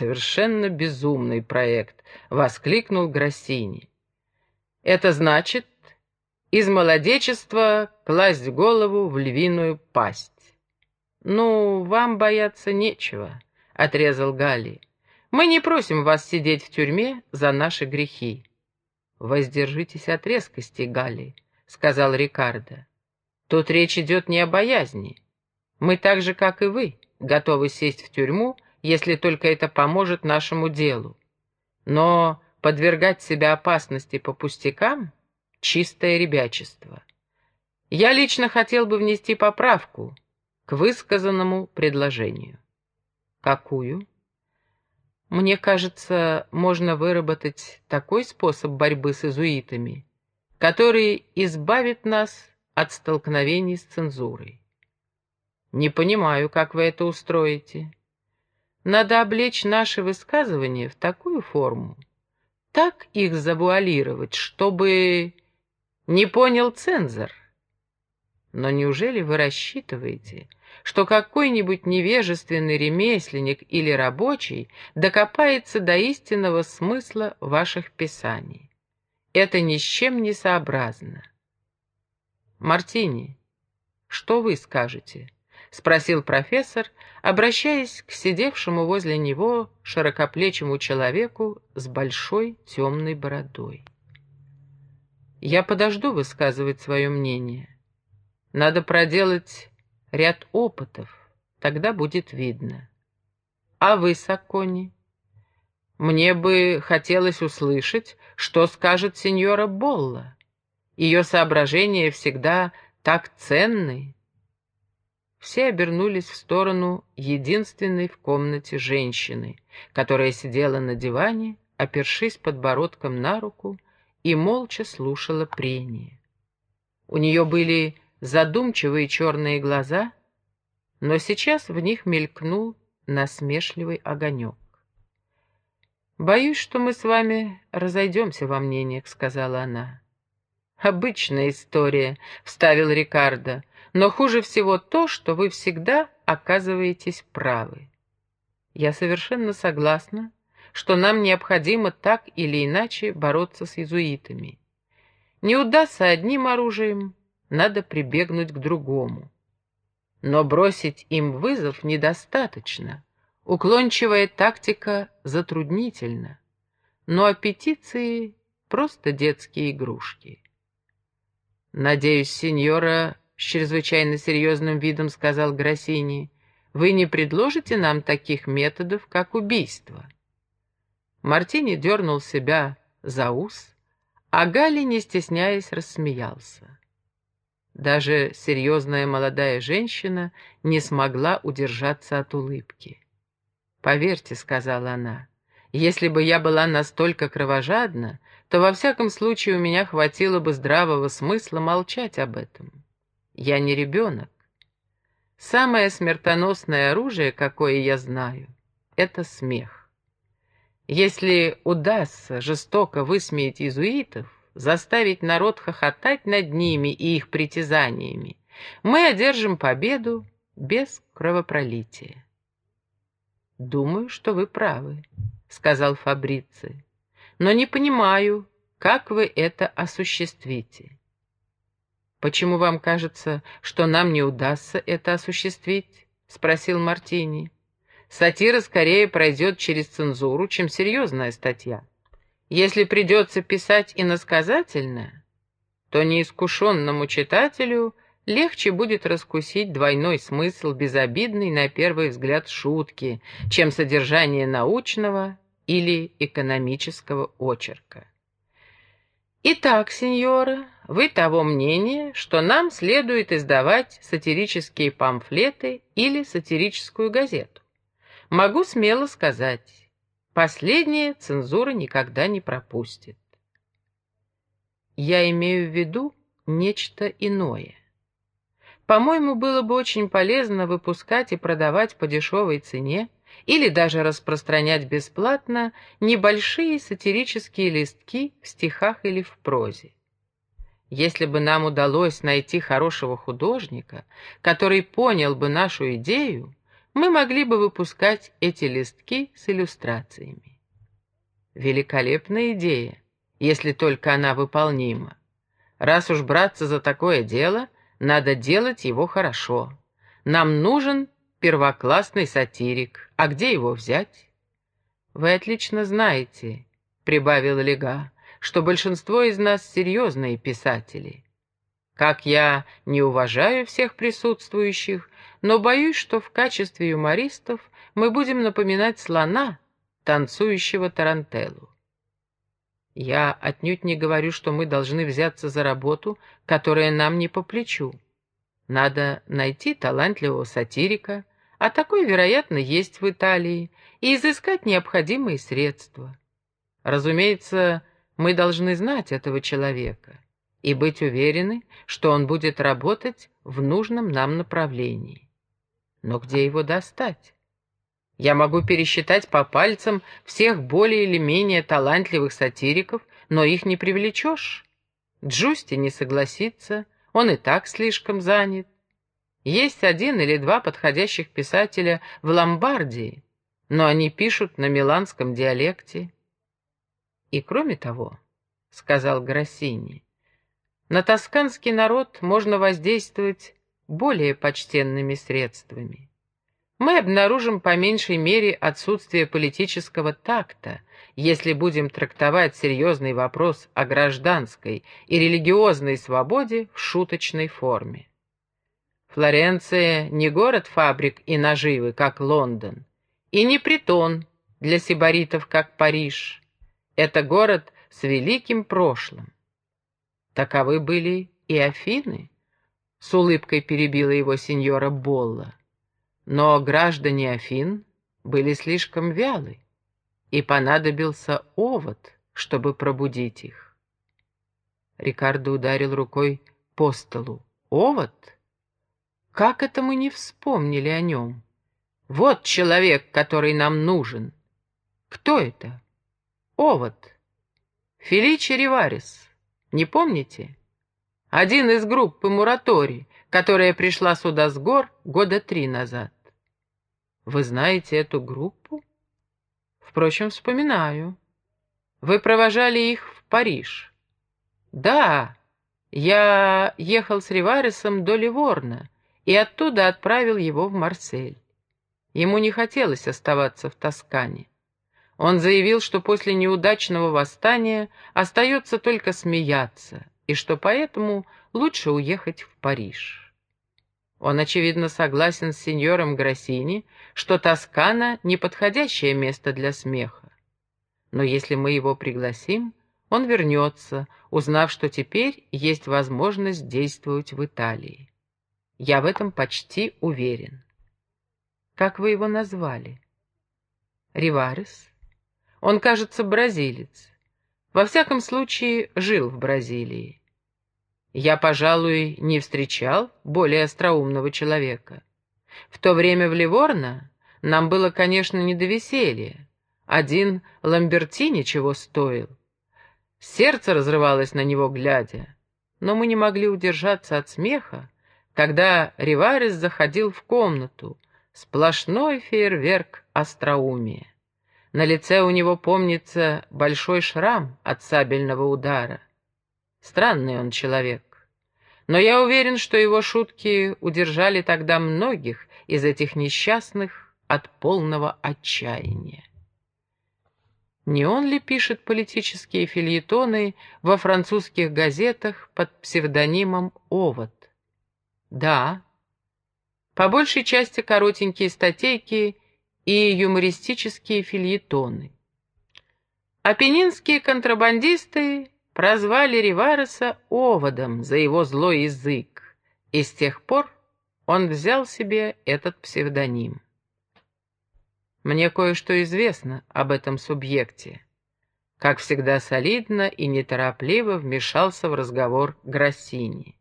«Совершенно безумный проект», — воскликнул Гроссини. «Это значит из молодечества класть голову в львиную пасть». «Ну, вам бояться нечего», — отрезал Галли. «Мы не просим вас сидеть в тюрьме за наши грехи». «Воздержитесь от резкости, Галли», — сказал Рикардо. «Тут речь идет не о боязни. Мы так же, как и вы, готовы сесть в тюрьму, если только это поможет нашему делу. Но подвергать себя опасности по пустякам — чистое ребячество. Я лично хотел бы внести поправку к высказанному предложению. Какую? Мне кажется, можно выработать такой способ борьбы с изуитами, который избавит нас от столкновений с цензурой. Не понимаю, как вы это устроите. Надо облечь наши высказывания в такую форму, так их завуалировать, чтобы не понял цензор. Но неужели вы рассчитываете, что какой-нибудь невежественный ремесленник или рабочий докопается до истинного смысла ваших писаний? Это ни с чем не сообразно. Мартини, что вы скажете? — спросил профессор, обращаясь к сидевшему возле него широкоплечему человеку с большой темной бородой. «Я подожду высказывать свое мнение. Надо проделать ряд опытов, тогда будет видно. А вы, Саккони? Мне бы хотелось услышать, что скажет сеньора Болла. Ее соображения всегда так ценны, все обернулись в сторону единственной в комнате женщины, которая сидела на диване, опершись подбородком на руку и молча слушала прение. У нее были задумчивые черные глаза, но сейчас в них мелькнул насмешливый огонек. «Боюсь, что мы с вами разойдемся во мнениях», — сказала она. «Обычная история», — вставил Рикардо. Но хуже всего то, что вы всегда оказываетесь правы. Я совершенно согласна, что нам необходимо так или иначе бороться с иезуитами. Не удастся одним оружием, надо прибегнуть к другому. Но бросить им вызов недостаточно. Уклончивая тактика затруднительна. Но аппетиции — просто детские игрушки. Надеюсь, сеньора с чрезвычайно серьезным видом сказал Гроссини, «Вы не предложите нам таких методов, как убийство?» Мартини дернул себя за ус, а Галли, не стесняясь, рассмеялся. Даже серьезная молодая женщина не смогла удержаться от улыбки. «Поверьте», — сказала она, — «если бы я была настолько кровожадна, то во всяком случае у меня хватило бы здравого смысла молчать об этом. Я не ребенок. Самое смертоносное оружие, какое я знаю, — это смех. Если удастся жестоко высмеять иезуитов, заставить народ хохотать над ними и их притязаниями, мы одержим победу без кровопролития. «Думаю, что вы правы», — сказал Фабрици, «но не понимаю, как вы это осуществите». «Почему вам кажется, что нам не удастся это осуществить?» — спросил Мартини. «Сатира скорее пройдет через цензуру, чем серьезная статья. Если придется писать иносказательно, то неискушенному читателю легче будет раскусить двойной смысл безобидной на первый взгляд шутки, чем содержание научного или экономического очерка. Итак, сеньора, вы того мнения, что нам следует издавать сатирические памфлеты или сатирическую газету. Могу смело сказать, последняя цензура никогда не пропустит. Я имею в виду нечто иное. По-моему, было бы очень полезно выпускать и продавать по дешевой цене или даже распространять бесплатно небольшие сатирические листки в стихах или в прозе. Если бы нам удалось найти хорошего художника, который понял бы нашу идею, мы могли бы выпускать эти листки с иллюстрациями. Великолепная идея, если только она выполнима. Раз уж браться за такое дело, надо делать его хорошо. Нам нужен первоклассный сатирик. А где его взять? Вы отлично знаете, — прибавил Лега, — что большинство из нас серьезные писатели. Как я не уважаю всех присутствующих, но боюсь, что в качестве юмористов мы будем напоминать слона, танцующего тарантеллу. Я отнюдь не говорю, что мы должны взяться за работу, которая нам не по плечу. Надо найти талантливого сатирика, а такой, вероятно, есть в Италии, и изыскать необходимые средства. Разумеется, мы должны знать этого человека и быть уверены, что он будет работать в нужном нам направлении. Но где его достать? Я могу пересчитать по пальцам всех более или менее талантливых сатириков, но их не привлечешь. Джусти не согласится, он и так слишком занят. Есть один или два подходящих писателя в Ломбардии, но они пишут на миланском диалекте. И кроме того, — сказал Гроссини, — на тосканский народ можно воздействовать более почтенными средствами мы обнаружим по меньшей мере отсутствие политического такта, если будем трактовать серьезный вопрос о гражданской и религиозной свободе в шуточной форме. Флоренция не город фабрик и наживы, как Лондон, и не притон для сибаритов, как Париж. Это город с великим прошлым. Таковы были и Афины, с улыбкой перебила его сеньора Болла. Но граждане Афин были слишком вялы, и понадобился овод, чтобы пробудить их. Рикардо ударил рукой по столу. «Овод? Как это мы не вспомнили о нем? Вот человек, который нам нужен. Кто это? Овод. Феличи Риварис. Не помните? Один из группы Муратори, которая пришла сюда с гор года три назад. Вы знаете эту группу? Впрочем, вспоминаю. Вы провожали их в Париж. Да, я ехал с Риварисом до Ливорна и оттуда отправил его в Марсель. Ему не хотелось оставаться в Тоскане. Он заявил, что после неудачного восстания остается только смеяться, и что поэтому лучше уехать в Париж. Он, очевидно, согласен с сеньором Гроссини, что Тоскана — неподходящее место для смеха. Но если мы его пригласим, он вернется, узнав, что теперь есть возможность действовать в Италии. Я в этом почти уверен. Как вы его назвали? Риварес? Он, кажется, бразилец. Во всяком случае, жил в Бразилии. Я, пожалуй, не встречал более остроумного человека. В то время в Ливорно нам было, конечно, не до веселья. Один Ламбертини чего стоил. Сердце разрывалось на него, глядя. Но мы не могли удержаться от смеха, когда Риварес заходил в комнату. Сплошной фейерверк остроумия. На лице у него помнится большой шрам от сабельного удара. Странный он человек. Но я уверен, что его шутки удержали тогда многих из этих несчастных от полного отчаяния. Не он ли пишет политические фильетоны во французских газетах под псевдонимом «Овод»? Да. По большей части коротенькие статейки и юмористические фильетоны. Апеннинские контрабандисты прозвали Ривареса оводом за его злой язык, и с тех пор он взял себе этот псевдоним. Мне кое-что известно об этом субъекте. Как всегда солидно и неторопливо вмешался в разговор Гроссини.